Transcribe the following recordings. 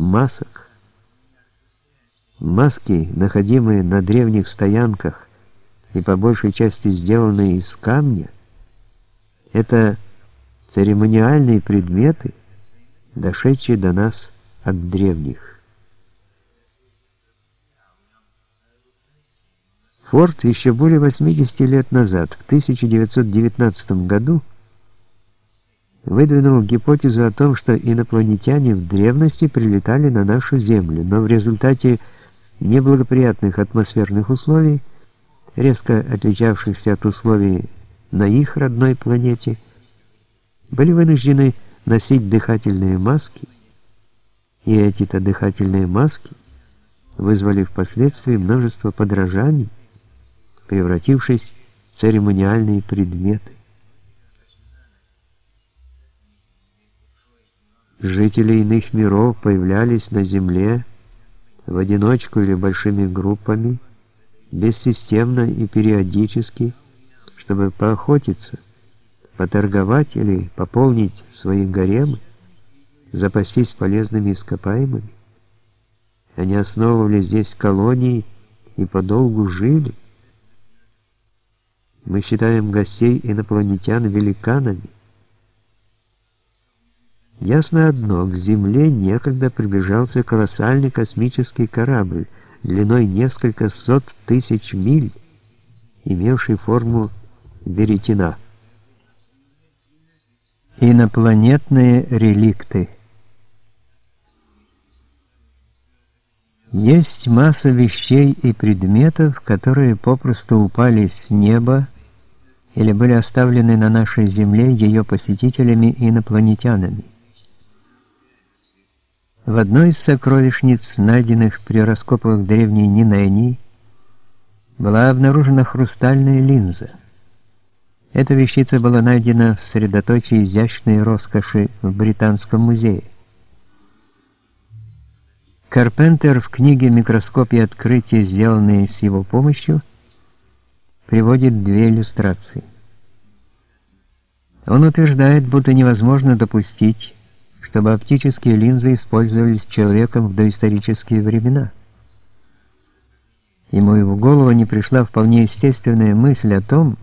масок. Маски, находимые на древних стоянках и по большей части сделанные из камня, это церемониальные предметы, дошедшие до нас от древних. Форд еще более 80 лет назад, в 1919 году, выдвинул гипотезу о том, что инопланетяне в древности прилетали на нашу Землю, но в результате неблагоприятных атмосферных условий, резко отличавшихся от условий на их родной планете, были вынуждены носить дыхательные маски, и эти-то дыхательные маски вызвали впоследствии множество подражаний, превратившись в церемониальные предметы. Жители иных миров появлялись на Земле в одиночку или большими группами, бессистемно и периодически, чтобы поохотиться, поторговать или пополнить свои гаремы, запастись полезными ископаемыми. Они основывали здесь колонии и подолгу жили. Мы считаем гостей инопланетян великанами. Ясно одно, к Земле некогда приближался колоссальный космический корабль, длиной несколько сот тысяч миль, имевший форму веретена. Инопланетные реликты Есть масса вещей и предметов, которые попросту упали с неба или были оставлены на нашей Земле ее посетителями-инопланетянами. В одной из сокровищниц, найденных при раскопах древней Нинени, была обнаружена хрустальная линза. Эта вещица была найдена в средоточии изящной роскоши в Британском музее. Карпентер в книге «Микроскоп и открытия», сделанные с его помощью, приводит две иллюстрации. Он утверждает, будто невозможно допустить, чтобы оптические линзы использовались человеком в доисторические времена. Ему и в голову не пришла вполне естественная мысль о том,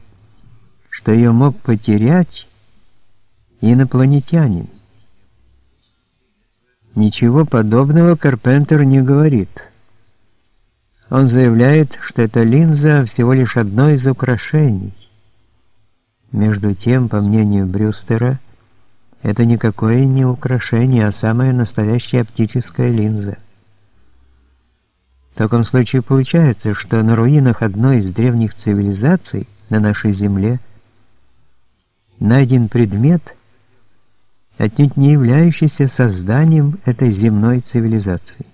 что ее мог потерять инопланетянин. Ничего подобного Карпентер не говорит. Он заявляет, что эта линза всего лишь одно из украшений. Между тем, по мнению Брюстера, это никакое не украшение, а самая настоящая оптическая линза. В таком случае получается, что на руинах одной из древних цивилизаций на нашей Земле найден предмет – отнюдь не являющийся созданием этой земной цивилизации.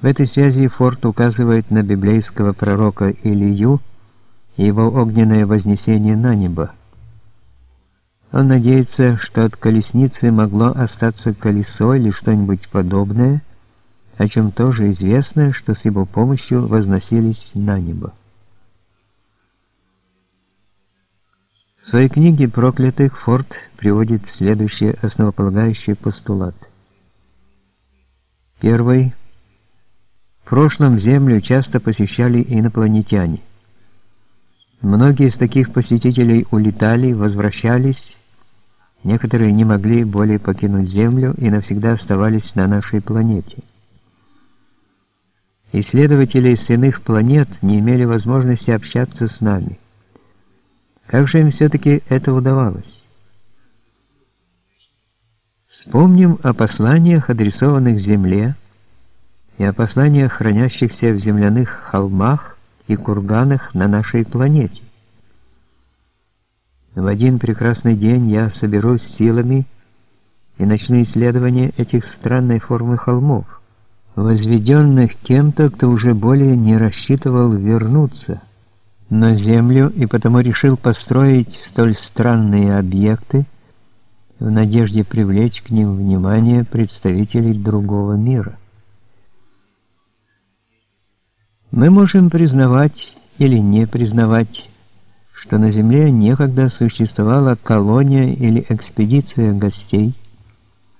В этой связи Форд указывает на библейского пророка Илию и его огненное вознесение на небо. Он надеется, что от колесницы могло остаться колесо или что-нибудь подобное, о чем тоже известно, что с его помощью возносились на небо. В своей книге «Проклятых» Форд приводит следующие основополагающие постулаты. Первый. В прошлом Землю часто посещали инопланетяне. Многие из таких посетителей улетали, возвращались, некоторые не могли более покинуть Землю и навсегда оставались на нашей планете. Исследователи с иных планет не имели возможности общаться с нами – как же им все-таки это удавалось? Вспомним о посланиях, адресованных Земле, и о посланиях, хранящихся в земляных холмах и курганах на нашей планете. В один прекрасный день я соберусь силами и начну исследование этих странной формы холмов, возведенных кем-то, кто уже более не рассчитывал вернуться – на Землю и потому решил построить столь странные объекты в надежде привлечь к ним внимание представителей другого мира. Мы можем признавать или не признавать, что на Земле некогда существовала колония или экспедиция гостей –